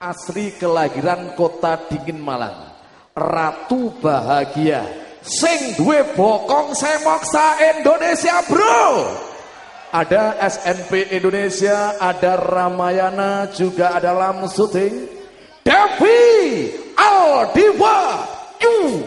asli kelahiran kota dingin Malang. Ratu Bahagia. Sing duwe bokong semoksa Indonesia bro. Ada SNP Indonesia ada Ramayana juga ada Lamsuting Devi Aldiva Yu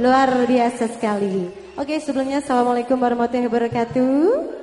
Luar biasa sekali. Oke, sebelumnya Assalamualaikum warahmatullahi wabarakatuh.